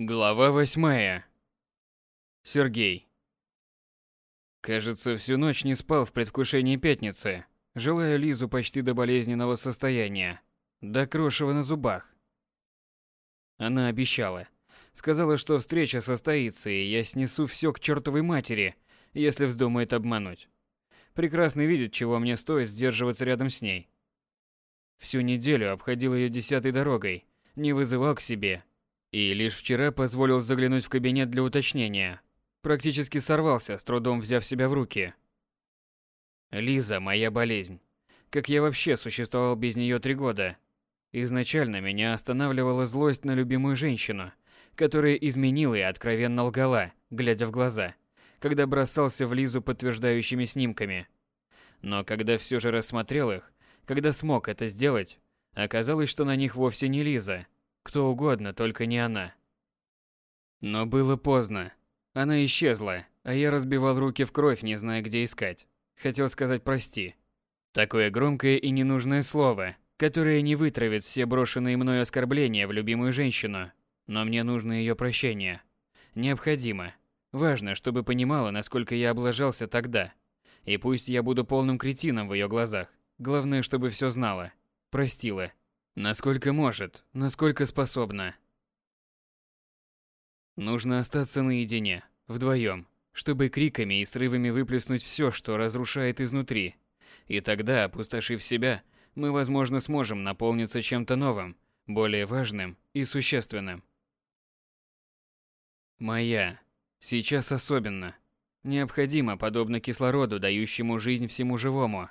Глава восьмая. Сергей. Кажется, всю ночь не спал в предвкушении пятницы, желая Лизу почти до болезненного состояния, до крошева на зубах. Она обещала. Сказала, что встреча состоится, и я снесу все к чертовой матери, если вздумает обмануть. Прекрасно видит, чего мне стоит сдерживаться рядом с ней. Всю неделю обходил ее десятой дорогой, не вызывал к себе, и лишь вчера позволил заглянуть в кабинет для уточнения. Практически сорвался, с трудом взяв себя в руки. Лиза – моя болезнь. Как я вообще существовал без нее три года? Изначально меня останавливала злость на любимую женщину, которая изменила и откровенно лгала, глядя в глаза, когда бросался в Лизу подтверждающими снимками. Но когда все же рассмотрел их, когда смог это сделать, оказалось, что на них вовсе не Лиза – кто угодно, только не она. Но было поздно. Она исчезла, а я разбивал руки в кровь, не зная, где искать. Хотел сказать «прости». Такое громкое и ненужное слово, которое не вытравит все брошенные мной оскорбления в любимую женщину. Но мне нужно ее прощение. Необходимо. Важно, чтобы понимала, насколько я облажался тогда. И пусть я буду полным кретином в ее глазах. Главное, чтобы все знала. Простила. Насколько может, насколько способна. Нужно остаться наедине, вдвоем, чтобы криками и срывами выплеснуть все, что разрушает изнутри. И тогда, опустошив себя, мы, возможно, сможем наполниться чем-то новым, более важным и существенным. Моя. Сейчас особенно. Необходимо, подобно кислороду, дающему жизнь всему живому.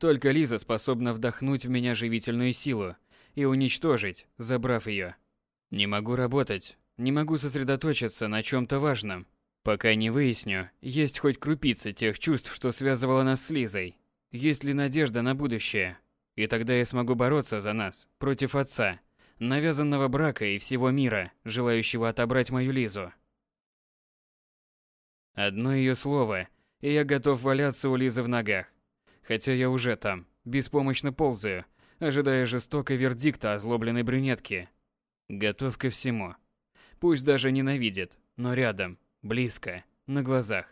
Только Лиза способна вдохнуть в меня живительную силу – и уничтожить, забрав ее. Не могу работать, не могу сосредоточиться на чем-то важном, пока не выясню, есть хоть крупица тех чувств, что связывало нас с Лизой. Есть ли надежда на будущее? И тогда я смогу бороться за нас, против отца, навязанного брака и всего мира, желающего отобрать мою Лизу. Одно ее слово, и я готов валяться у Лизы в ногах. Хотя я уже там, беспомощно ползаю, ожидая жестокой вердикта озлобленной брюнетки. Готов ко всему. Пусть даже ненавидит, но рядом, близко, на глазах.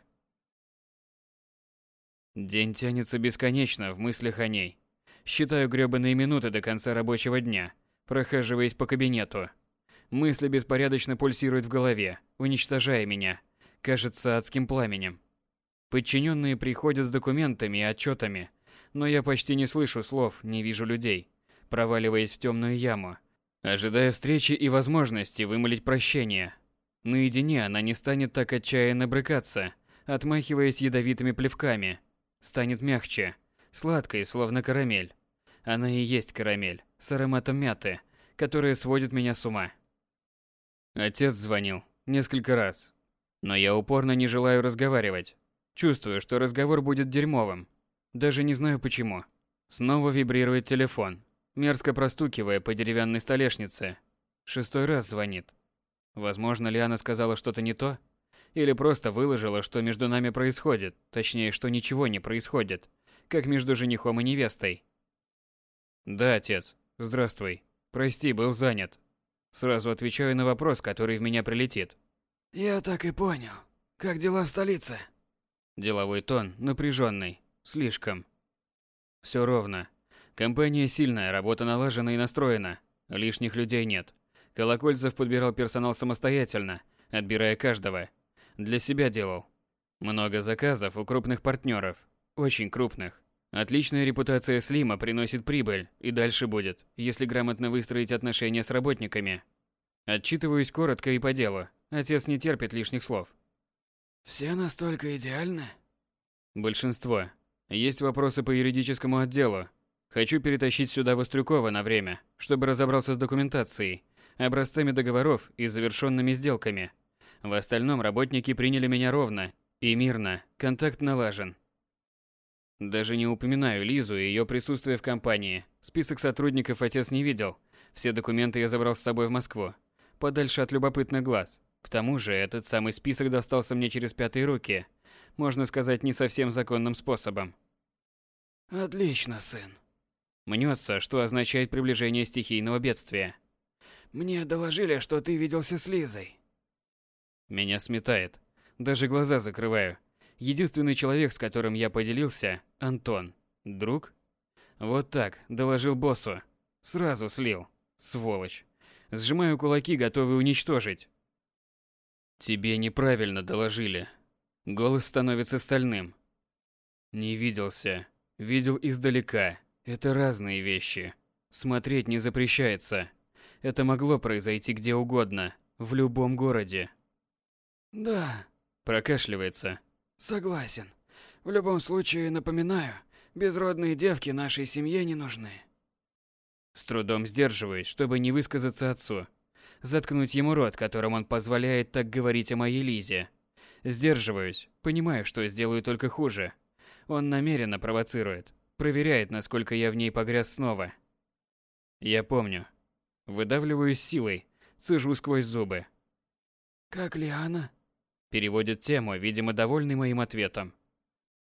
День тянется бесконечно в мыслях о ней. Считаю грёбаные минуты до конца рабочего дня, прохаживаясь по кабинету. Мысли беспорядочно пульсируют в голове, уничтожая меня, кажется, адским пламенем. Подчиненные приходят с документами и отчетами, но я почти не слышу слов, не вижу людей, проваливаясь в темную яму, ожидая встречи и возможности вымолить прощение. Наедине она не станет так отчаянно брыкаться, отмахиваясь ядовитыми плевками. Станет мягче, сладкой, словно карамель. Она и есть карамель, с ароматом мяты, которая сводит меня с ума. Отец звонил несколько раз, но я упорно не желаю разговаривать. Чувствую, что разговор будет дерьмовым, даже не знаю почему. Снова вибрирует телефон, мерзко простукивая по деревянной столешнице. Шестой раз звонит. Возможно, Лиана сказала что-то не то? Или просто выложила, что между нами происходит, точнее, что ничего не происходит, как между женихом и невестой. Да, отец. Здравствуй. Прости, был занят. Сразу отвечаю на вопрос, который в меня прилетит. Я так и понял. Как дела в столице? Деловой тон, напряженный. Слишком. Все ровно. Компания сильная, работа налажена и настроена. Лишних людей нет. Колокольцев подбирал персонал самостоятельно, отбирая каждого. Для себя делал. Много заказов у крупных партнеров. Очень крупных. Отличная репутация Слима приносит прибыль, и дальше будет, если грамотно выстроить отношения с работниками. Отчитываюсь коротко и по делу. Отец не терпит лишних слов. Все настолько идеальны? Большинство. Есть вопросы по юридическому отделу. Хочу перетащить сюда Вострюкова на время, чтобы разобрался с документацией, образцами договоров и завершенными сделками. В остальном работники приняли меня ровно и мирно, контакт налажен. Даже не упоминаю Лизу и ее присутствие в компании. Список сотрудников отец не видел. Все документы я забрал с собой в Москву, подальше от любопытных глаз. К тому же, этот самый список достался мне через пятые руки – можно сказать, не совсем законным способом. Отлично, сын. Мнется, что означает приближение стихийного бедствия. Мне доложили, что ты виделся с Лизой. Меня сметает. Даже глаза закрываю. Единственный человек, с которым я поделился, Антон. Друг? Вот так, доложил боссу. Сразу слил. Сволочь. Сжимаю кулаки, готовый уничтожить. Тебе неправильно доложили. Голос становится стальным. Не виделся. Видел издалека. Это разные вещи. Смотреть не запрещается. Это могло произойти где угодно, в любом городе. Да, прокашливается. Согласен. В любом случае, напоминаю, безродные девки нашей семье не нужны. С трудом сдерживаюсь, чтобы не высказаться отцу. Заткнуть ему рот, которым он позволяет так говорить о моей Лизе. Сдерживаюсь, понимаю, что сделаю только хуже. Он намеренно провоцирует, проверяет, насколько я в ней погряз снова. Я помню. Выдавливаю силой, цежу сквозь зубы. «Как Лиана?» Переводит тему, видимо, довольный моим ответом.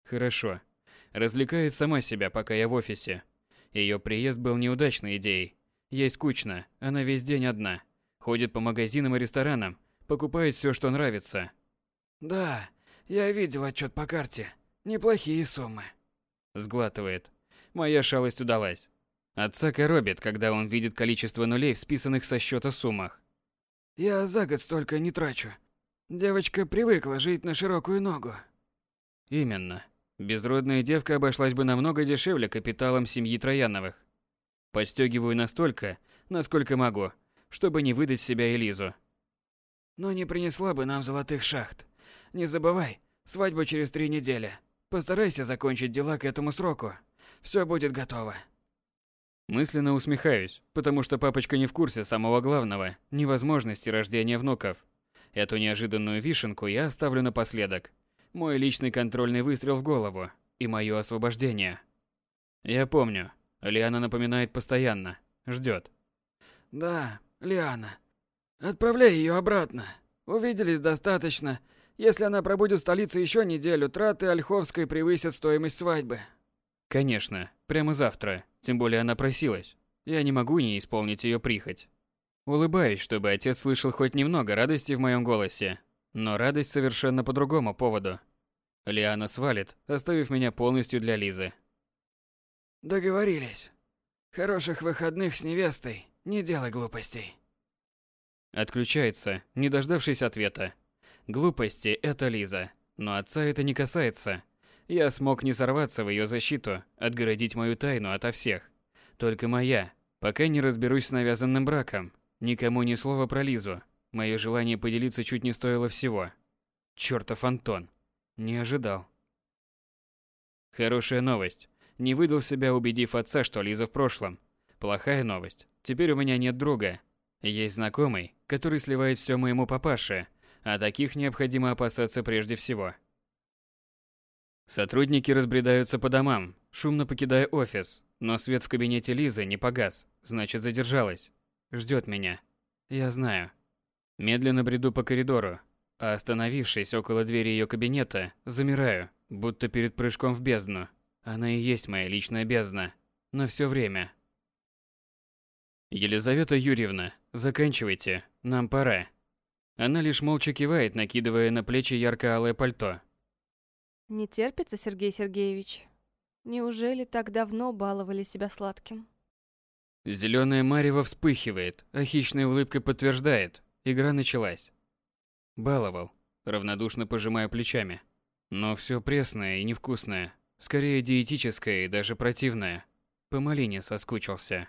Хорошо. Развлекает сама себя, пока я в офисе. Ее приезд был неудачной идеей. Ей скучно, она весь день одна. Ходит по магазинам и ресторанам, покупает все, что нравится. Да, я видел отчет по карте. Неплохие суммы. Сглатывает. Моя шалость удалась. Отца коробит, когда он видит количество нулей в списанных со счета суммах. Я за год столько не трачу. Девочка привыкла жить на широкую ногу. Именно. Безродная девка обошлась бы намного дешевле капиталом семьи Трояновых. Подстегиваю настолько, насколько могу, чтобы не выдать себя Элизу. Но не принесла бы нам золотых шахт. Не забывай, свадьба через три недели. Постарайся закончить дела к этому сроку. Все будет готово. Мысленно усмехаюсь, потому что папочка не в курсе самого главного – невозможности рождения внуков. Эту неожиданную вишенку я оставлю напоследок. Мой личный контрольный выстрел в голову и мое освобождение. Я помню. Лиана напоминает постоянно. Ждет. Да, Лиана. Отправляй ее обратно. Увиделись достаточно. Если она пробудет в столице еще неделю, траты Ольховской превысят стоимость свадьбы. Конечно, прямо завтра. Тем более она просилась. Я не могу не исполнить ее прихоть. Улыбаюсь, чтобы отец слышал хоть немного радости в моем голосе. Но радость совершенно по другому поводу. Лиана свалит, оставив меня полностью для Лизы. Договорились. Хороших выходных с невестой. Не делай глупостей. Отключается, не дождавшись ответа. Глупости – это Лиза. Но отца это не касается. Я смог не сорваться в ее защиту, отгородить мою тайну ото всех. Только моя, пока не разберусь с навязанным браком, Никому ни слова про Лизу. Мое желание поделиться чуть не стоило всего. Чёртов Антон. Не ожидал. Хорошая новость. Не выдал себя, убедив отца, что Лиза в прошлом. Плохая новость. Теперь у меня нет друга. Есть знакомый, который сливает все моему папаше, а таких необходимо опасаться прежде всего. Сотрудники разбредаются по домам, шумно покидая офис, но свет в кабинете Лизы не погас, значит задержалась. Ждет меня. Я знаю. Медленно бреду по коридору, а остановившись около двери ее кабинета, замираю, будто перед прыжком в бездну. Она и есть моя личная бездна. На все время. Елизавета Юрьевна, заканчивайте, нам пора. Она лишь молча кивает, накидывая на плечи ярко-алое пальто. Не терпится, Сергей Сергеевич? Неужели так давно баловали себя сладким? Зеленая марево вспыхивает, а хищная улыбка подтверждает. Игра началась. Баловал, равнодушно пожимая плечами. Но все пресное и невкусное. Скорее диетическое и даже противное. По малине соскучился.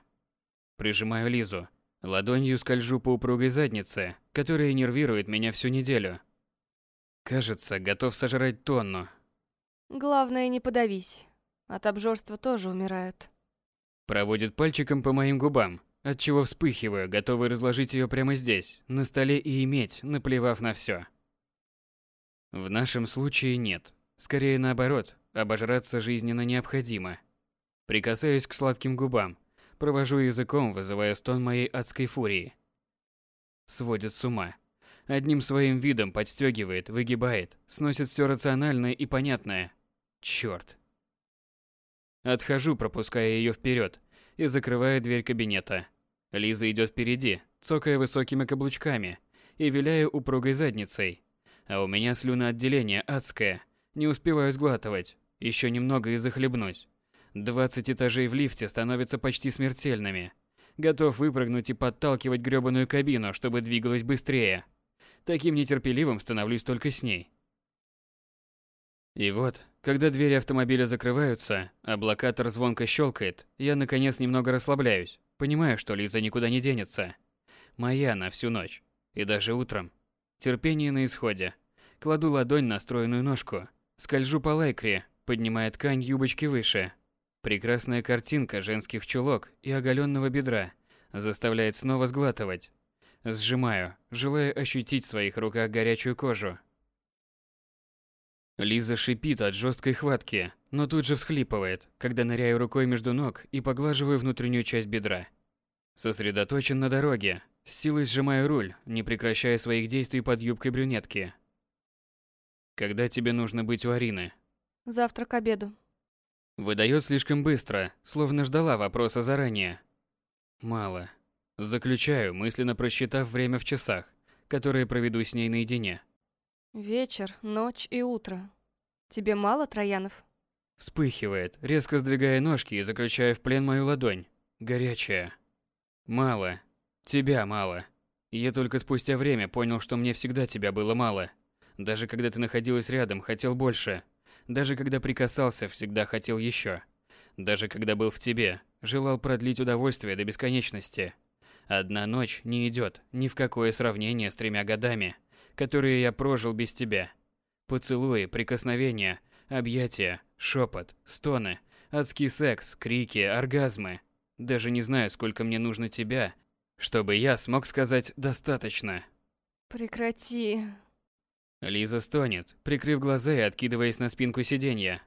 Прижимаю Лизу. Ладонью скольжу по упругой заднице, которая нервирует меня всю неделю. Кажется, готов сожрать тонну. Главное, не подавись. От обжорства тоже умирают. Проводит пальчиком по моим губам, отчего вспыхиваю, готовый разложить ее прямо здесь, на столе и иметь, наплевав на все. В нашем случае нет. Скорее наоборот, обожраться жизненно необходимо. Прикасаюсь к сладким губам, провожу языком, вызывая стон моей адской фурии. Сводит с ума. Одним своим видом подстегивает, выгибает, сносит все рациональное и понятное. Черт. Отхожу, пропуская ее вперед, и закрывая дверь кабинета. Лиза идет впереди, цокая высокими каблучками и виляя упругой задницей, А у меня слюноотделение адское. Не успеваю сглатывать. Еще немного и захлебнусь. 20 этажей в лифте становятся почти смертельными. Готов выпрыгнуть и подталкивать грёбаную кабину, чтобы двигалась быстрее. Таким нетерпеливым становлюсь только с ней. И вот, когда двери автомобиля закрываются, а блокатор звонко щелкает, я наконец немного расслабляюсь, понимаю, что Лиза никуда не денется. Моя на всю ночь. И даже утром. Терпение на исходе. Кладу ладонь на стройную ножку. Скольжу по лайкре, поднимая ткань юбочки выше. Прекрасная картинка женских чулок и оголенного бедра заставляет снова сглатывать. Сжимаю, желая ощутить в своих руках горячую кожу. Лиза шипит от жесткой хватки, но тут же всхлипывает, когда ныряю рукой между ног и поглаживаю внутреннюю часть бедра. Сосредоточен на дороге, с силой сжимаю руль, не прекращая своих действий под юбкой брюнетки. Когда тебе нужно быть у Арины? Завтра к обеду. Выдает слишком быстро, словно ждала вопроса заранее. Мало. Заключаю, мысленно просчитав время в часах, которые проведу с ней наедине. Вечер, ночь и утро. Тебе мало, Троянов? Вспыхивает, резко сдвигая ножки и заключая в плен мою ладонь. Горячая. Мало. Тебя мало. Я только спустя время понял, что мне всегда тебя было мало. Даже когда ты находилась рядом, хотел больше. Даже когда прикасался, всегда хотел еще. Даже когда был в тебе, желал продлить удовольствие до бесконечности. Одна ночь не идет ни в какое сравнение с тремя годами, которые я прожил без тебя. Поцелуи, прикосновения, объятия, шепот, стоны, адский секс, крики, оргазмы. Даже не знаю, сколько мне нужно тебя, чтобы я смог сказать «достаточно». Прекрати. Лиза стонет, прикрыв глаза и откидываясь на спинку сиденья.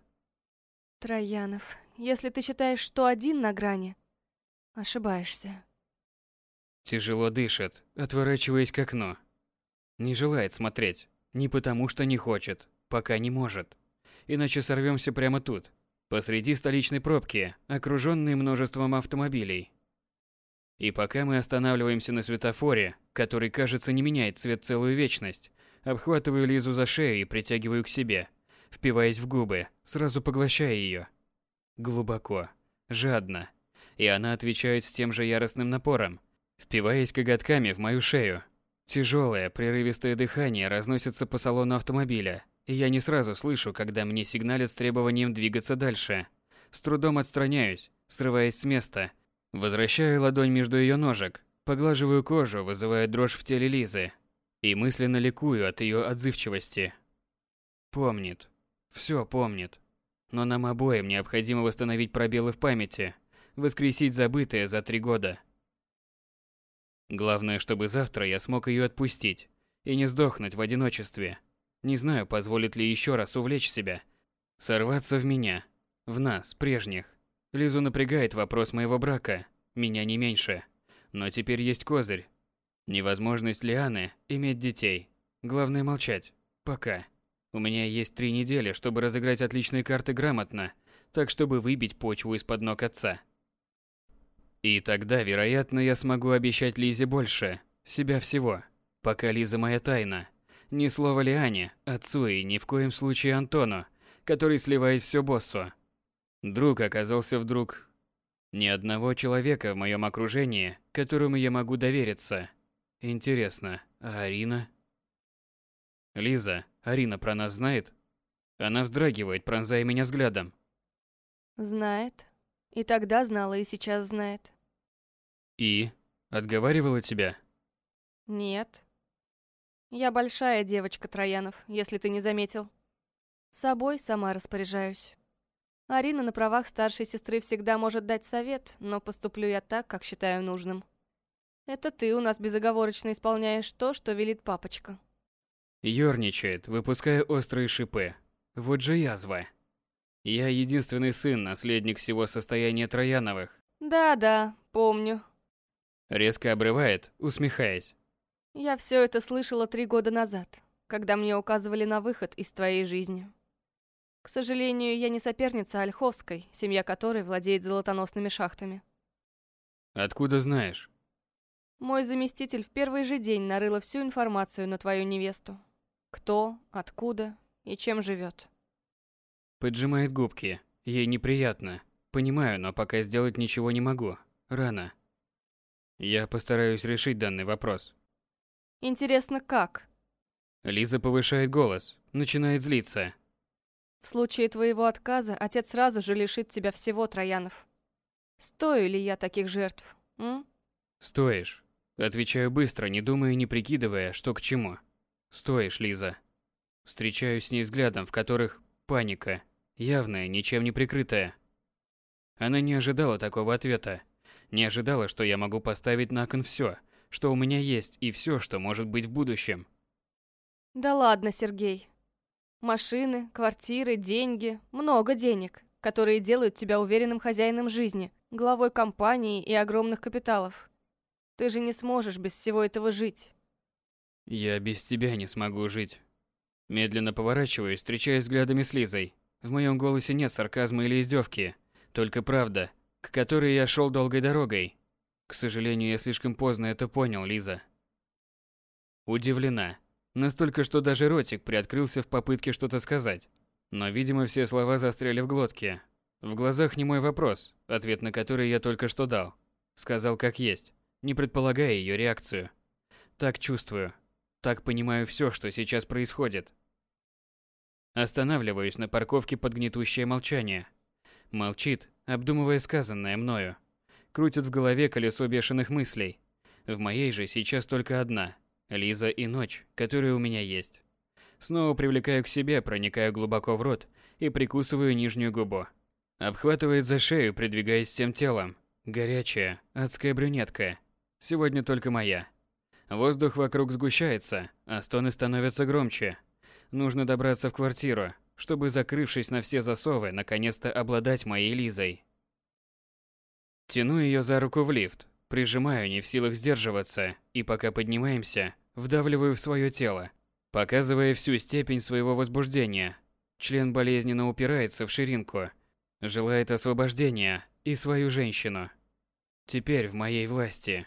Троянов, если ты считаешь, что один на грани, ошибаешься. Тяжело дышит, отворачиваясь к окну. Не желает смотреть. Не потому, что не хочет, пока не может. Иначе сорвемся прямо тут, посреди столичной пробки, окруженной множеством автомобилей. И пока мы останавливаемся на светофоре, который, кажется, не меняет цвет целую вечность, обхватываю Лизу за шею и притягиваю к себе, впиваясь в губы, сразу поглощая ее. Глубоко, жадно. И она отвечает с тем же яростным напором, впиваясь коготками в мою шею. Тяжелое, прерывистое дыхание разносится по салону автомобиля, и я не сразу слышу, когда мне сигналят с требованием двигаться дальше. С трудом отстраняюсь, срываясь с места – Возвращаю ладонь между ее ножек, поглаживаю кожу, вызывая дрожь в теле Лизы. И мысленно ликую от ее отзывчивости. Помнит. Все помнит. Но нам обоим необходимо восстановить пробелы в памяти, воскресить забытое за три года. Главное, чтобы завтра я смог ее отпустить и не сдохнуть в одиночестве. Не знаю, позволит ли еще раз увлечь себя, сорваться в меня, в нас, прежних. Лизу напрягает вопрос моего брака, меня не меньше. Но теперь есть козырь. Невозможность Лианы иметь детей. Главное молчать. Пока. У меня есть три недели, чтобы разыграть отличные карты грамотно, так чтобы выбить почву из-под ног отца. И тогда, вероятно, я смогу обещать Лизе больше, себя всего. Пока Лиза моя тайна. Ни слова Лиане, отцу и ни в коем случае Антону, который сливает все боссу. Друг оказался вдруг... Ни одного человека в моем окружении, которому я могу довериться. Интересно, а Арина? Лиза, Арина про нас знает? Она вздрагивает, пронзая меня взглядом. Знает. И тогда знала, и сейчас знает. И? Отговаривала тебя? Нет. Я большая девочка, Троянов, если ты не заметил. Собой сама распоряжаюсь. Арина на правах старшей сестры всегда может дать совет, но поступлю я так, как считаю нужным. Это ты у нас безоговорочно исполняешь то, что велит папочка. Ёрничает, выпуская острые шипы. Вот же язва. Я единственный сын, наследник всего состояния Трояновых. Да-да, помню. Резко обрывает, усмехаясь. Я все это слышала три года назад, когда мне указывали на выход из твоей жизни. К сожалению, я не соперница Ольховской, семья которой владеет золотоносными шахтами. Откуда знаешь? Мой заместитель в первый же день нарыла всю информацию на твою невесту. Кто, откуда и чем живет. Поджимает губки. Ей неприятно. Понимаю, но пока сделать ничего не могу. Рано. Я постараюсь решить данный вопрос. Интересно, как? Лиза повышает голос, начинает злиться. В случае твоего отказа отец сразу же лишит тебя всего, Троянов. Стою ли я таких жертв, м? Стоишь. Отвечаю быстро, не думая и не прикидывая, что к чему. Стоишь, Лиза. Встречаюсь с ней взглядом, в которых паника, явная, ничем не прикрытая. Она не ожидала такого ответа. Не ожидала, что я могу поставить на кон все, что у меня есть, и все, что может быть в будущем. Да ладно, Сергей. Машины, квартиры, деньги, много денег, которые делают тебя уверенным хозяином жизни, главой компании и огромных капиталов. Ты же не сможешь без всего этого жить. Я без тебя не смогу жить. Медленно поворачиваюсь, встречаясь взглядами с Лизой. В моем голосе нет сарказма или издевки, только правда, к которой я шел долгой дорогой. К сожалению, я слишком поздно это понял, Лиза. Удивлена. Настолько, что даже ротик приоткрылся в попытке что-то сказать. Но, видимо, все слова застряли в глотке. В глазах не мой вопрос, ответ на который я только что дал. Сказал как есть, не предполагая ее реакцию. Так чувствую. Так понимаю все, что сейчас происходит. Останавливаюсь на парковке под гнетущее молчание. Молчит, обдумывая сказанное мною. Крутит в голове колесо бешеных мыслей. В моей же сейчас только одна – Лиза и ночь, которая у меня есть. Снова привлекаю к себе, проникаю глубоко в рот и прикусываю нижнюю губу. Обхватывает за шею, придвигаясь всем телом. Горячая, адская брюнетка. Сегодня только моя. Воздух вокруг сгущается, а стоны становятся громче. Нужно добраться в квартиру, чтобы, закрывшись на все засовы, наконец-то обладать моей Лизой. Тяну ее за руку в лифт, прижимаю, не в силах сдерживаться, и пока поднимаемся, вдавливаю в свое тело, показывая всю степень своего возбуждения. Член болезненно упирается в ширинку, желает освобождения и свою женщину. Теперь в моей власти.